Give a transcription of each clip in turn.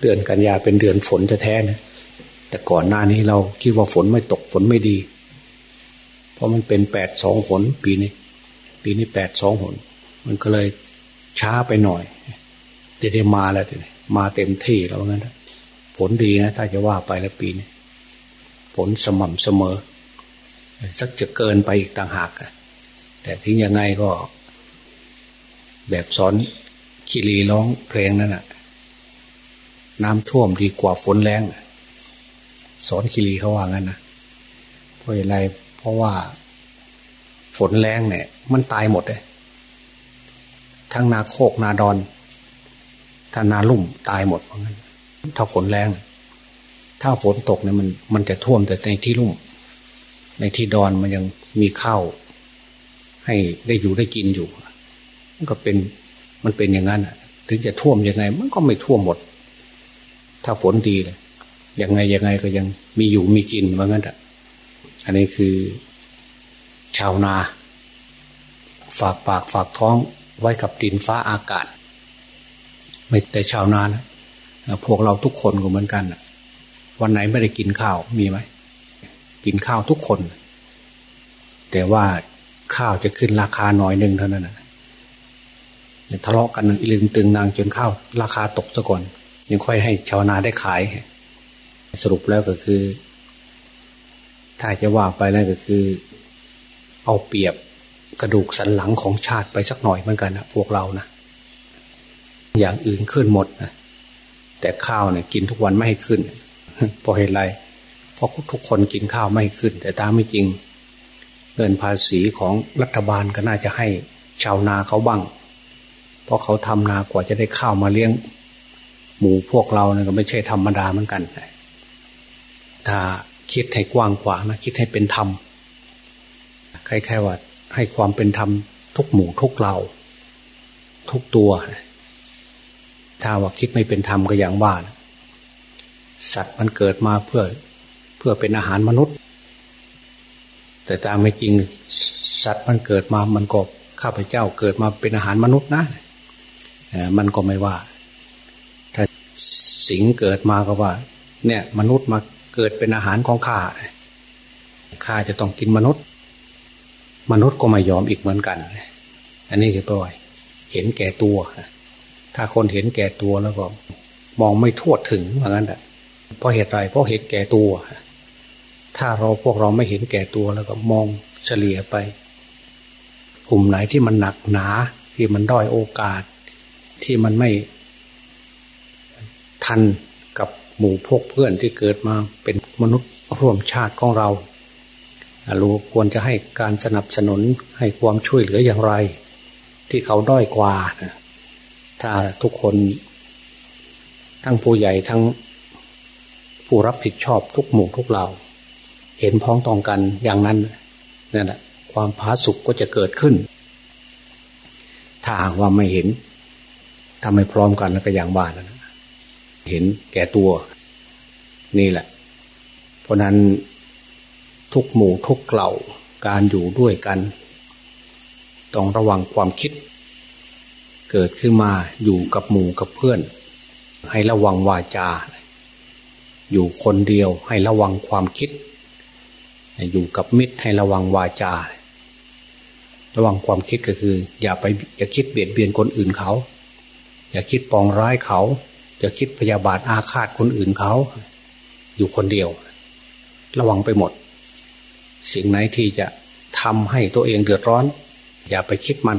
เดือนกันยาเป็นเดือนฝนแท้ๆนะแต่ก่อนหน้านี้เราคิดว่าฝนไม่ตกฝนไม่ดี เพราะมันเป็นแปดสองฝนปีนี้ ปีนี้แปดสองฝนมันก็เลยช้าไปหน่อยเดี๋ยวมาแล้วทีนี้มาเต็มที่แล้วงั้นผลดีนะถ้าจะว่าไปแล้วปีนี้ผลสม่ำเสมอ สักจะเกินไปอีกต่างหากแต่ทิ้งยังไงก็ แบบสอนคีรีร้องเพลงนั่นแหะ น้ำท่วมดีกว่าฝนแรงสอนคีรีเขาว่างั้นนะเพราะอะไรเพราะว่า ฝนแรงเนี่ย มันตายหมดเลยทั้งนาโคกนาดอนถ้านาลุ่มตายหมดเพราะงั้น ถ้าฝนแรงถ้าฝนตกเนี่ยมันมันจะท่วมแต่ในที่ลุ่ม ในที่ดอนมันยังมีข้าวให้ได้อยู่ได้กินอยู่ มันก็เป็นมันเป็นอย่างนั้นถึงจะท่วมยังไง มันก็ไม่ท่วมหมด ถ้าฝนดีเลยยังไงยังไงก็ยังมีอยู่มีกินว่างั้นอะอันนี้คือชาวนา ฝากปากฝากท้องไว้กับดินฟ้าอากาศ ไม่แต่ชาวนานะพวกเราทุกคนก็เหมือนกันวันไหนไม่ได้กินข้าวมีไหมกินข้าวทุกคน แต่ว่าข้าวจะขึ้นราคาหน่อยหนึ่งเท่านั้นนะทะเลาะกันอีลึงตึงนางจนข้าวราคาตกซะก่อน ยังค่อยให้ชาวนาได้ขาย สรุปแล้วก็คือ ถ้าจะว่าไปแล้วก็คือ เอาเปรียบกระดูกสันหลังของชาติไปสักหน่อยเหมือนกันนะพวกเรานะอย่างอื่นขึ้นหมดนะแต่ข้าวเนี่ยกินทุกวันไม่ให้ขึ้นเพราะเหตุไรเพราะทุกคนกินข้าวไม่ขึ้น แต่ตามไม่จริงเงินภาษีของรัฐบาลก็น่าจะให้ชาวนาเขาบ้าง เพราะเขาทำนากว่าจะได้ข้าวมาเลี้ยง หมู่พวกเราเนี่ยก็ไม่ใช่ธรรมดาเหมือนกันถ้าคิดให้กว้างขวางนะคิดให้เป็นธรรมใครๆว่าให้ความเป็นธรรมทุกหมู่ทุกเราทุกตัว ถ้าว่าคิดไม่เป็นธรรมก็อย่างบ้านสัตว์มันเกิดมาเพื่อเพื่อเป็นอาหารมนุษย์ แต่ตามไม่จริงสัตว์มันเกิดมามันก็ข้าพเจ้าเกิดมาเป็นอาหารมนุษย์นะมันก็ไม่ว่า สิงเกิดมาก็ว่า เนี่ย มนุษย์มาเกิดเป็นอาหารของข้าข้าจะต้องกินมนุษย์ มนุษย์ก็ไม่ยอมอีกเหมือนกัน อันนี้คือปล่อย เห็นแก่ตัวถ้าคนเห็นแก่ตัวแล้วก็ มองไม่ทั่วถึงเหมือนกันแหละเพราะเหตุไรเพราะเห็นแก่ตัว ถ้าเราพวกเราไม่เห็นแก่ตัวแล้วก็มองเฉลี่ยไป กลุ่มไหนที่มันหนักหนาที่มันด้อยโอกาสที่มันไม่ ทันกับหมู่พวกเพื่อนที่เกิดมาเป็นมนุษย์ร่วมชาติของเราเราควรจะให้การสนับสนุนให้ความช่วยเหลืออย่างไร ที่เขาด้อยกว่า ถ้าทุกคน ทั้งผู้ใหญ่ทั้งผู้รับผิดชอบทุกหมู่ทุกเหล่า เห็นพ้องต้องกันอย่างนั้นนั่นแหละความผาสุกก็จะเกิดขึ้น ถ้าว่าไม่เห็นทำให้พร้อมกันแล้วก็อย่างบ้านนะ เห็นแก่ตัว นี่แหละ เพราะนั้นทุกหมู่ทุกเหล่าการอยู่ด้วยกัน ต้องระวังความคิด เกิดขึ้นมาอยู่กับหมู่กับเพื่อน ให้ระวังวาจา อยู่คนเดียวให้ระวังความคิด อยู่กับมิตรให้ระวังวาจา ระวังความคิดก็คือ อย่าไปอย่าคิดเบียดเบียนคนอื่นเขา อย่าคิดปองร้ายเขา อย่าคิดพยาบาทอาฆาตคนอื่นเขา อยู่คนเดียว ระวังไปหมด สิ่งไหนที่จะทำให้ตัวเองเดือดร้อน อย่าไปคิดมัน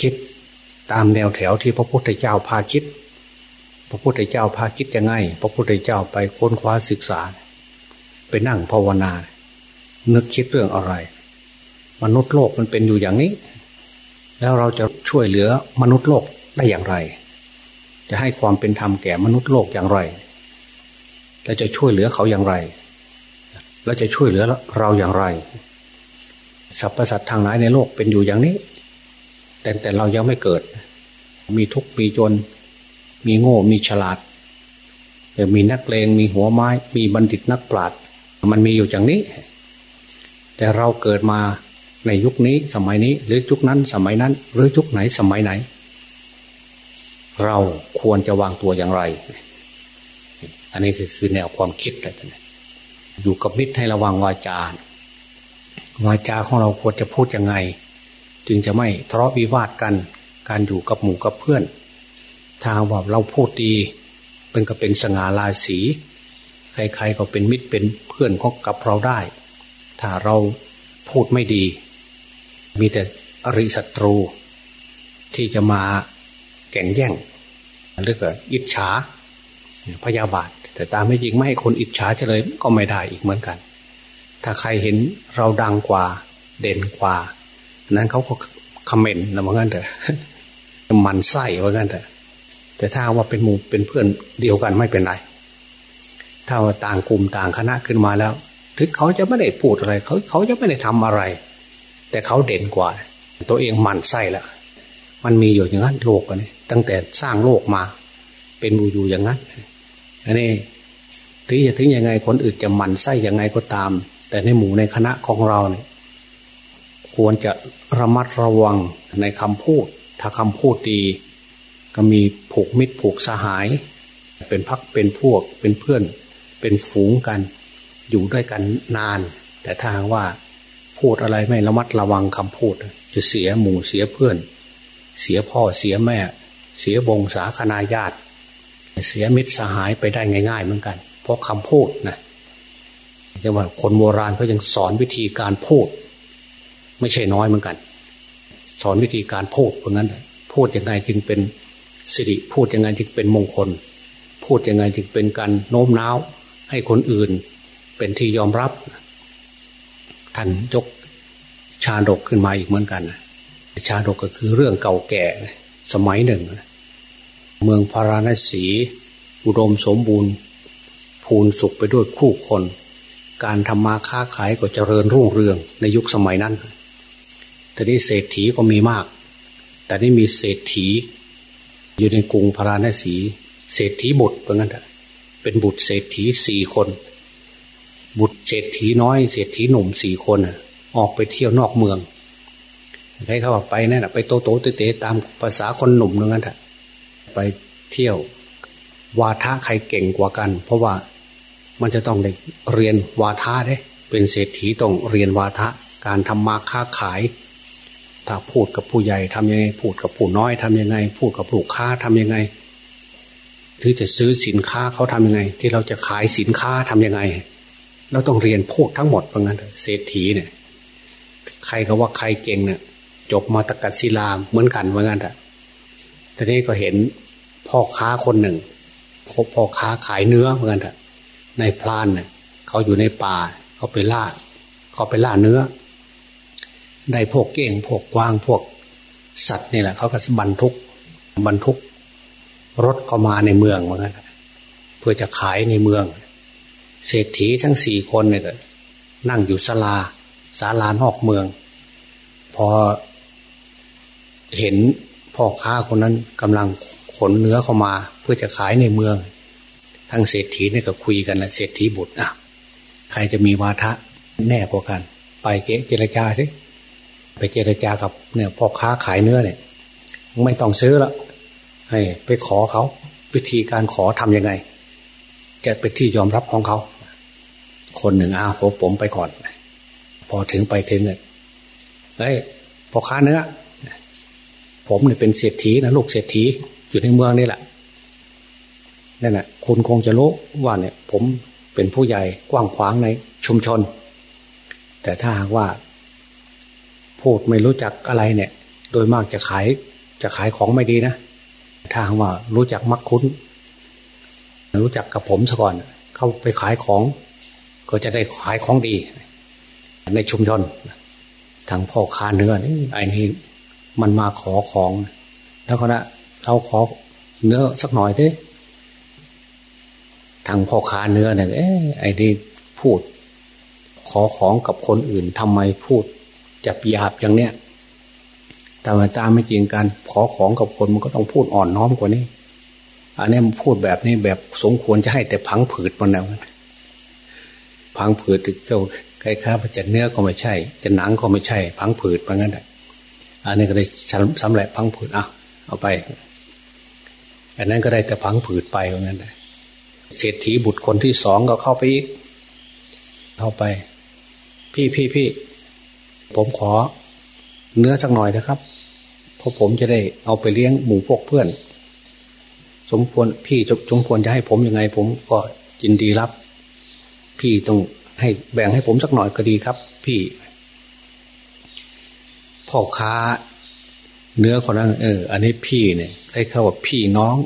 คิดตามแนวแถวที่พระพุทธเจ้าพาคิด พระพุทธเจ้าพาคิดยังไง พระพุทธเจ้าไปค้นคว้าศึกษา ไปนั่งภาวนา นึกคิดเรื่องอะไร มนุษย์โลกมันเป็นอยู่อย่างนี้ แล้วเราจะช่วยเหลือมนุษย์โลกได้อย่างไร จะให้ความเป็นธรรมแก่มนุษย์โลกอย่างไรและจะช่วยเหลือเขาอย่างไรแล้วจะช่วยเหลือเราอย่างไรสรรพสัตว์ทางไหนในโลกเป็นอยู่อย่างนี้ แต่แต่เรายังไม่เกิด มีทุกข์มีจน มีโง่มีฉลาดมีนักเลงมีหัวไม้ มีบัณฑิตนักปราชญ์มันมีอยู่อย่างนี้ แต่เราเกิดมาในยุคนี้สมัยนี้ หรือยุคนั้นสมัยนั้น หรือยุคไหนสมัยไหน เราควรจะวางตัวอย่างไร อันนี้คือคือแนวความคิดอะไรต่างอยู่กับมิตรให้ระวังวาจาวาจาของเราควรจะพูดยังไง จึงจะไม่ทะเลาะวิวาทกัน การอยู่กับหมู่กับเพื่อนถ้าว่าเราพูดดีเป็นก็เป็นสง่าราศีใครๆก็เป็นมิตรเป็นเพื่อนของกับเราได้ ถ้าเราพูดไม่ดี มีแต่อริศัตรู ที่จะมาแก่งแย่ง หรือก็อิจฉาพยาบาท แต่ตามไม่จริงไม่ให้คนอิจฉาเฉลยก็ไม่ได้อีกเหมือนกัน ถ้าใครเห็นเราดังกว่าเด่นกว่า นั้นเขาก็คอมเมนต์นะว่างั้นเถอะมันไส้ว่างั้นเถอะแต่ถ้าว่าเป็นหมู่เป็นเพื่อนเดียวกันไม่เป็นไรถ้าว่าต่างกลุ่มต่างคณะขึ้นมาแล้ว ถึงเขาจะไม่ได้พูดอะไรเขาเขาจะไม่ได้ทำอะไร แต่เขาเด่นกว่า ตัวเองมันไส้แล้ว มันมีอยู่อย่างนั้นโลกอันนี้ตั้งแต่สร้างโลกมา เป็นบูอยู่อย่างนั้นอันนี้ถึงจะถึงยังไงคนอื่นจะมันไส้ยังไงก็ตาม แต่ในหมู่ในคณะของเราเนี่ยควรจะระมัดระวังในคำพูด ถ้าคำพูดดี ก็มีผูกมิตรผูกสหาย เป็นพักเป็นพวกเป็นเพื่อน เป็นฝูงกัน อยู่ด้วยกันนาน แต่ถ้าว่าพูดอะไรไม่ระมัดระวังคำพูด จะเสียหมู่เสียเพื่อน เสียพ่อเสียแม่ เสียวงศาคณาญาติ เสียมิตรสหายไปได้ง่าย ๆ เหมือนกัน เพราะคำพูดนะเรียกว่าคนโบราณเขายังสอนวิธีการพูด ไม่ใช่น้อยเหมือนกัน สอนวิธีการพูดเพราะงั้น พูดยังไงจึงเป็นสิริพูดยังไงจึงเป็นมงคล พูดยังไงจึงเป็นการโน้มน้าว ให้คนอื่นเป็นที่ยอมรับท่านยกชาดกขึ้นมาอีกเหมือนกัน ชาดกก็คือเรื่องเก่าแก่สมัยหนึ่ง เมืองพาราณสี อุดมสมบูรณ์ พูนสุขไปด้วยคู่คน การทำมาค้าขายก็เจริญรุ่งเรืองในยุคสมัยนั้นแต่นี้เศรษฐีก็มีมาก แต่นี่มีเศรษฐี อยู่ในกรุงพาราณสี เศรษฐีบุตรเพราะงั้นเป็นบุตรเศรษฐีสี่คน บุตรเศรษฐีน้อยเศรษฐีหนุ่มสี่คนออกไปเที่ยวนอกเมือง ใครเขาบอกไปนั่นไปโตโตเตะตามภาษาคนหนุ่มนึงนั่นแหะไปเที่ยววาทะใครเก่งกว่ากัน เพราะว่ามันจะต้องได้เรียนวาทะเด้เป็นเศรษฐีต้องเรียนวาทะการทำมาค้าขาย ถ้าพูดกับผู้ใหญ่ทำยังไง พูดกับผู้น้อยทำยังไง พูดกับลูกค้าทำยังไงถือจะซื้อสินค้าเขาทำยังไง ที่เราจะขายสินค้าทำยังไง เราต้องเรียนพูดทั้งหมดเพราะงั้นเศรษฐีเนี่ย ใครก็ว่าใครเก่งเนี่ย จบมาตะกัดศิลาเหมือนกันเหมือนกันแต่ทีนี้ก็เห็นพ่อค้าคนหนึ่งพ่อค้าขายเนื้อเหมือนกันอะในพลานเนี่ยเขาอยู่ในป่าเขาไปล่าเขาไปล่าเนื้อ ได้พวกเก่งพวกกวางพวกสัตว์นี่แหละเขาก็บรรทุกบรรทุก รถเข้ามาในเมืองเหมือนกันเพื่อจะขายในเมือง เศรษฐีทั้งสี่คนเนี่ยนั่งอยู่ศาลาศาลานอกเมือง พอ เห็นพ่อค้าคนนั้นกำลังขนเนื้อเข้ามา เพื่อจะขายในเมือง ทั้งเศรษฐีเนี่ยก็คุยกันนะเศรษฐีบุตรอะใครจะมีวาทะแน่กว่ากัน ไปเจรจาสิไปเจรจากับเนี่ยพ่อค้าขายเนื้อเนี่ย ไม่ต้องซื้อละให้ไปขอเขาวิธีการขอทํำยังไง จะเป็นที่ยอมรับของเขา คนหนึ่งอาผมผมไปก่อน พอถึงไปถึงเนี่ยเฮ้ยพ่อค้าเนื้อ ผมเนี่ยเป็นเศรษฐีนะลูกเศรษฐีอยู่ในเมืองนี่แหละนั่นแหละคุณคงจะรู้ว่าเนี่ย ผมเป็นผู้ใหญ่กว้างขวางในชุมชน แต่ถ้าหากว่าพูดไม่รู้จักอะไรเนี่ย โดยมากจะขายจะขายของไม่ดีนะถ้าหากว่ารู้จักมักคุ้น รู้จักกับผมซะก่อน เข้าไปขายของ ก็จะได้ขายของดี ในชุมชนทางพ่อค้าเนื้อไอ้นี่ มันมาขอของ แล้วก็นะเราขอเนื้อสักหน่อยดิทางพ่อค้าเนื้อเนี่ยเอ้ไอ้นี่พูด ขอของกับคนอื่นทำไมพูดจับหยาบอย่างเนี้ยแต่ว่าตามไม่จริงการขอของกับคนมันก็ต้องพูดอ่อนน้อมกว่านี้ อันนี้มันพูดแบบนี้แบบสมควรจะให้แต่พังผืดมันแล้วพังผืดก็ใครค้าจะเนื้อก็ไม่ใช่ จะหนังก็ไม่ใช่ พังผืดเพราะงั้น อันนี้ก็เลยสำเร็จพังผืดอะเอาไป อันนั้นก็ได้แต่พังผืดไปเหมือนกันเศรษฐีบุตรคนที่สองก็เข้าไปอีกเข้าไป พี่พี่พี่ผมขอ เนื้อสักหน่อยนะครับเพราะผมจะได้เอาไปเลี้ยงหมูพวกเพื่อน สมควรพี่สมควรจะให้ผมยังไง ผมก็ยินดีรับ พี่ต้องให้แบ่งให้ผมสักหน่อยก็ดีครับ พี่ พ่อค้า เนื้อคนนั้นเออ อันนี้พี่เนี่ยให้เขาว่าพี่น้อง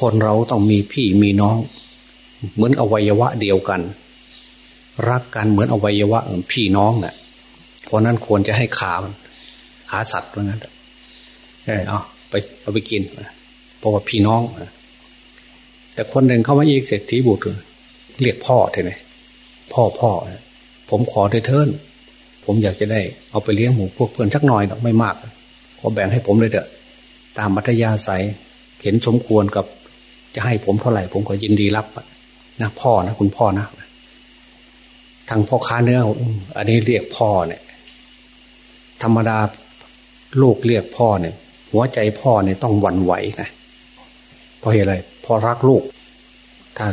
คนเราต้องมีพี่มีน้อง เหมือนอวัยวะเดียวกัน รักกันเหมือนอวัยวะพี่น้องเนะ่ะเพราะนั้นควรจะให้ขาขาสัตว์ว่างั้นเออเอาไปเอาไปกินเพราะว่าพี่น้องแต่คนหนึ่งเข้ามาอีกเศรษฐีบุตร เรียกพ่อเท่ไหมพ่อพ่อผมขอเถิน ผมอยากจะได้เอาไปเลี้ยงหมูพวกเพื่อนสักหน่อยไม่มากขอแบ่งให้ผมเลยเถอะ ตามมัธยาศัยเห็นสมควรกับ จะให้ผมเท่าไหร่ ผมก็ยินดีรับนะพ่อนะคุณพ่อนะทางพ่อค้าเนื้ออันนี้เรียกพ่อเนี่ย ธรรมดาลูกเรียกพ่อเนี่ย หัวใจพ่อเนี่ยต้องวันไหวนะเพราะเหตุอะไรพ่อรักลูก ถ้า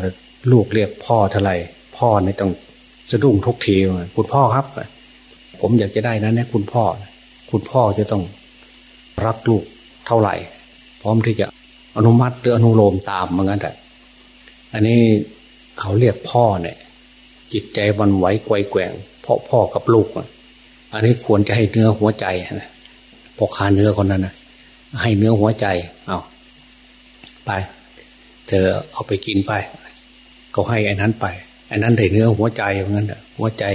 ลูกเรียกพ่อเท่าไหร่พ่อเนี่ยต้องสะดุ้งทุกทีคุณพ่อครับ ผมอยากจะได้นั้นเนี่ยคุณพ่อ คุณพ่อจะต้องรักลูกเท่าไหร่ พร้อมที่จะอนุมัติหรืออนุโลมตามเหมือนกันแต่อันนี้เขาเรียกพ่อเนี่ย จิตใจวันไหวไกวแกว่งเพราะพ่อกับลูกอันนี้ควรจะให้เนื้อหัวใจนะพอคาเนื้อคนนั้นนะให้เนื้อหัวใจ เอาไป เธอเอาไปกินไป ก็ให้อันนั้นไปอันนั้นได้เนื้อหัวใจเหมือนกันหัวใจ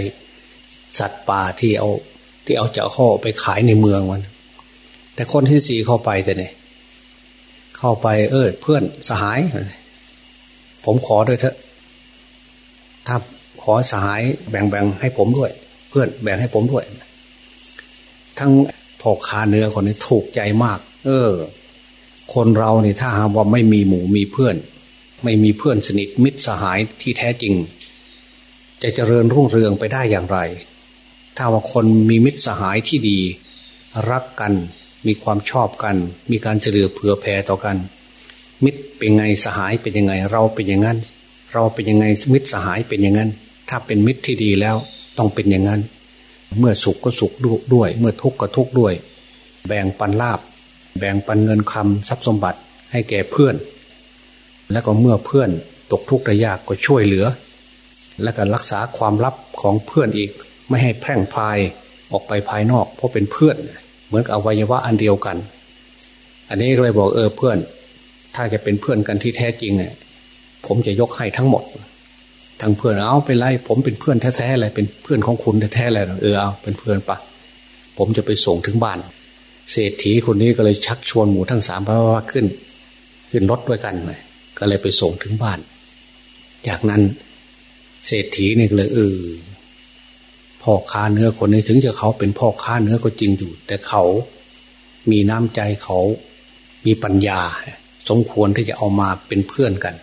สัตว์ป่าที่เอา ที่เอาจะข้อไปขายในเมืองมัน แต่คนที่สี่เข้าไปแต่เนี่ยเข้าไปเออเพื่อนสหาย ผมขอด้วยเถอะ ถ้าขอสหายแบ่งแบ่งให้ผมด้วย เพื่อนแบ่งให้ผมด้วย ทั้งพ่อค้าเนื้อคนนี้ถูกใจมาก เออ คนเราเนี่ยถ้าหากว่าไม่มีหมูมีเพื่อน ไม่มีเพื่อนสนิทมิตรสหายที่แท้จริง จะเจริญรุ่งเรืองไปได้อย่างไร ถ้าว่าคนมีมิตรสหายที่ดี รักกัน มีความชอบกัน มีการเฉลือเผื่อแผ่ต่อกัน มิตรเป็นไงสหายเป็นยังไง เราเป็นอย่างนั้น เราเป็นยังไงมิตรสหายเป็นอย่างนั้น ถ้าเป็นมิตรที่ดีแล้วต้องเป็นอย่างนั้น เมื่อสุขก็สุขด้วย เมื่อทุกข์ก็ทุกข์ด้วย แบ่งปันลาบ แบ่งปันเงินคำทรัพย์สมบัติให้แก่เพื่อน แล้วก็เมื่อเพื่อนตกทุกข์ได้ยากก็ช่วยเหลือ และก็รักษาความลับของเพื่อนอีก ไม่ให้แพร่งพายออกไปภายนอก เพราะเป็นเพื่อน เหมือนกับอวัยวะอันเดียวกัน อันนี้ก็เลยบอกเออเพื่อน ถ้าจะเป็นเพื่อนกันที่แท้จริงเนี่ยผมจะยกให้ทั้งหมดทั้งเพื่อนเอาไปไล่ผมเป็นเพื่อนแท้ๆเลยเป็นเพื่อนของคุณแท้ๆเลยเออเอาเป็นเพื่อนปะผมจะไปส่งถึงบ้าน เศรษฐีคนนี้ก็เลยชักชวนหมูทั้งสามพระว่าขึ้น ขึ้นรถด้วยกันเลยก็เลยไปส่งถึงบ้าน จากนั้น เศรษฐีนี่เลยเออ พ่อค้าเนื้อคนนี้ถึงจะเขาเป็นพ่อค้าเนื้อก็จริงอยู่ แต่เขามีน้ำใจเขามีปัญญา สมควรที่จะเอามาเป็นเพื่อนกัน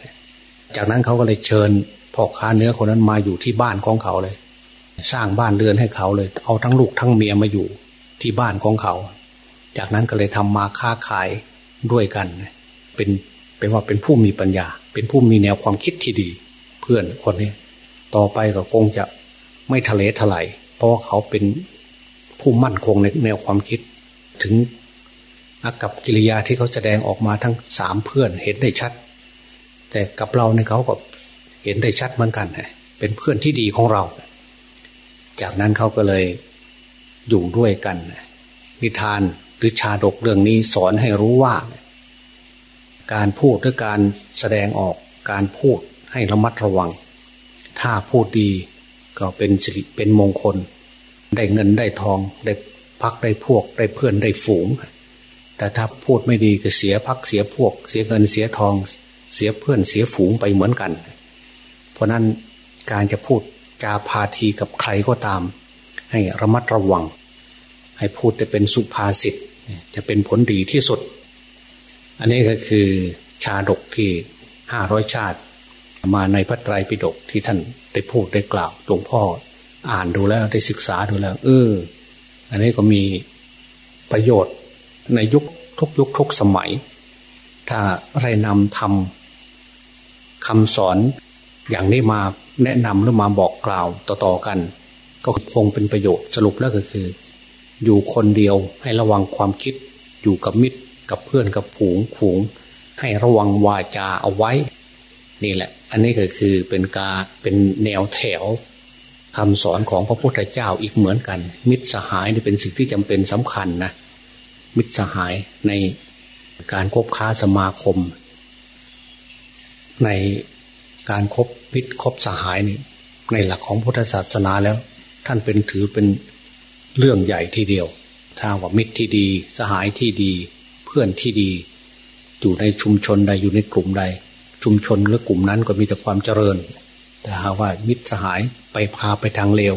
จากนั้นเขาก็เลยเชิญพ่อค้าเนื้อคนนั้นมาอยู่ที่บ้านของเขาเลย สร้างบ้านเรือนให้เขาเลย เอาทั้งลูกทั้งเมียมาอยู่ที่บ้านของเขา จากนั้นก็เลยทำมาค้าขายด้วยกัน เป็นเป็นว่าเป็นผู้มีปัญญา เป็นผู้มีแนวความคิดที่ดี เพื่อนคนนี้ ต่อไปก็คงจะ ไม่ทะเลทลายเพราะเขาเป็นผู้มั่นคงในแนวความคิด ถึงอากับกิริยาที่เขาแสดงออกมาทั้งสามเพื่อนเห็นได้ชัด แต่กับเราในเขาก็เห็นได้ชัดเหมือนกันเป็นเพื่อนที่ดีของเรา จากนั้นเขาก็เลยอยู่ด้วยกัน นิทานหรือชาดกเรื่องนี้สอนให้รู้ว่า การพูดหรือการแสดงออกการพูดให้ระมัดระวัง ถ้าพูดดี ก็เป็นสิริเป็นมงคล ได้เงินได้ทอง ได้พักได้พวก ได้เพื่อนได้ฝูง แต่ถ้าพูดไม่ดีก็เสียพักเสียพวก เสียเงินเสียทอง เสียเพื่อนเสียฝูงไปเหมือนกัน เพราะนั้นการจะพูดจาพาทีกับใครก็ตาม ให้ระมัดระวัง ให้พูดจะเป็นสุภาษิตจะเป็นผลดีที่สุด อันนี้ก็คือชาดกที่ห้าร้อยชาติ มาในพระไตรปิฎกที่ท่านได้พูดได้กล่าวหลวงพ่อ อ่านดูแล้วได้ศึกษาดูแล้ว เออ อันนี้ก็มีประโยชน์ในยุคทุกยุคทุกสมัย ถ้าไรนำทำคำสอนอย่างนี้มาแนะนำหรือมาบอกกล่าวต่อๆกัน ก็คงเป็นประโยชน์สรุปแล้วก็คือ อยู่คนเดียวให้ระวังความคิด อยู่กับมิตรกับเพื่อนกับผูงผูง ให้ระวังวาจาเอาไว้ นี่แหละ อันนี้ก็คือเป็นกาเป็นแนวแถวคำสอนของพระพุทธเจ้าอีกเหมือนกัน มิตรสหายนี่เป็นสิ่งที่จำเป็นสำคัญนะมิตรสหายในการคบค้าสมาคม ในการครบมิตรคบสหายนี่ในหลักของพุทธศาสนาแล้ว ท่านเป็นถือเป็นเรื่องใหญ่ทีเดียว ถ้าว่ามิตรที่ดีสหายที่ดี เพื่อนที่ดี อยู่ในชุมชนใดอยู่ในกลุ่มใด ชุมชนหรือกลุ่มนั้นก็มีแต่ความเจริญ แต่หากว่ามิตรสหายไปพาไปทางเลว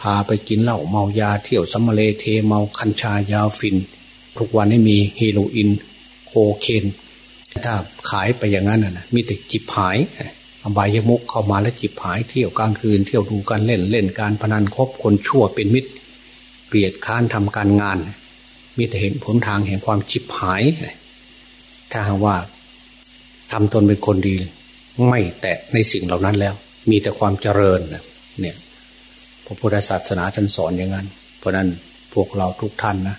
พาไปกินเหล้าเมายาเที่ยวสำมะเลเทเมากัญชายาฝิ่น ทุกวันนี้มีเฮโรอีนโคเคนถ้าขายไปอย่างนั้นนะมีแต่ฉิบหายอบายมุขเข้ามาแล้วฉิบหายเที่ยวกลางคืน เที่ยวดูการเล่นเล่นการพนันคบคนชั่วเป็นมิตรเกียจคร้านทำการงาน มีแต่เหตุผลทางแห่งความฉิบหาย ถ้าหากว่า ทำตนเป็นคนดี ไม่แตะในสิ่งเหล่านั้นแล้ว มีแต่ความเจริญเนี่ยพระพุทธศาสนาท่านสอนอย่างนั้น เพราะนั้นพวกเราทุกท่านนะ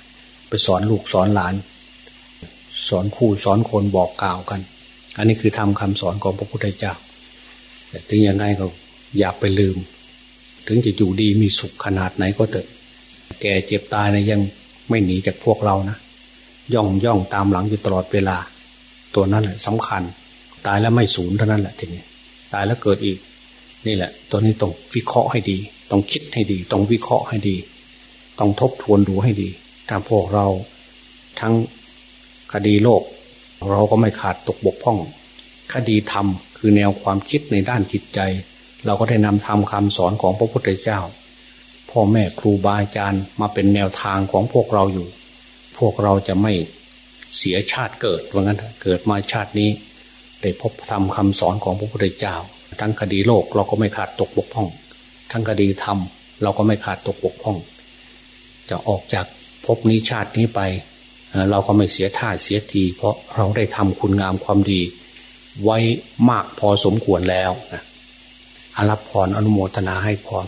ไปสอนลูกสอนหลาน สอนคู่สอนคนบอกกล่าวกัน อันนี้คือทำคำสอนของพระพุทธเจ้า แต่ถึงยังไงก็อย่าไปลืม ถึงจะอยู่ดีมีสุขขนาดไหนก็เถอะ แก่เจ็บตายนะยังไม่หนีจากพวกเรานะย่องย่องตามหลังอยู่ตลอดเวลา ตัวนั้นแหละสำคัญ ตายแล้วไม่สูญเท่านั้นแหละทีนี้ตายแล้วเกิดอีก นี่แหละ ตัวนี้ต้องวิเคราะห์ให้ดี ต้องคิดให้ดี ต้องวิเคราะห์ให้ดี ต้องทบทวนดูให้ดีถ้าพวกเราทั้งคดีโลก เราก็ไม่ขาดตกบกพร่อง คดีธรรมคือแนวความคิดในด้านจิตใจ เราก็ได้นำทำคำสอนของพระพุทธเจ้า พ่อแม่ครูบาอาจารย์มาเป็นแนวทางของพวกเราอยู่ พวกเราจะไม่เสียชาติเกิดว่างั้นเกิดมาชาตินี้ ได้พบทำคำสอนของพระพุทธเจ้า ทั้งคดีโลกเราก็ไม่ขาดตกบกพร่อง ทั้งคดีธรรมเราก็ไม่ขาดตกบกพร่อง จะออกจากภพนี้ชาตินี้ไป เราก็ไม่เสียท่าเสียที เพราะเราได้ทำคุณงามความดี ไว้มากพอสมควรแล้วนะอรับพรอนุโมทนาให้พร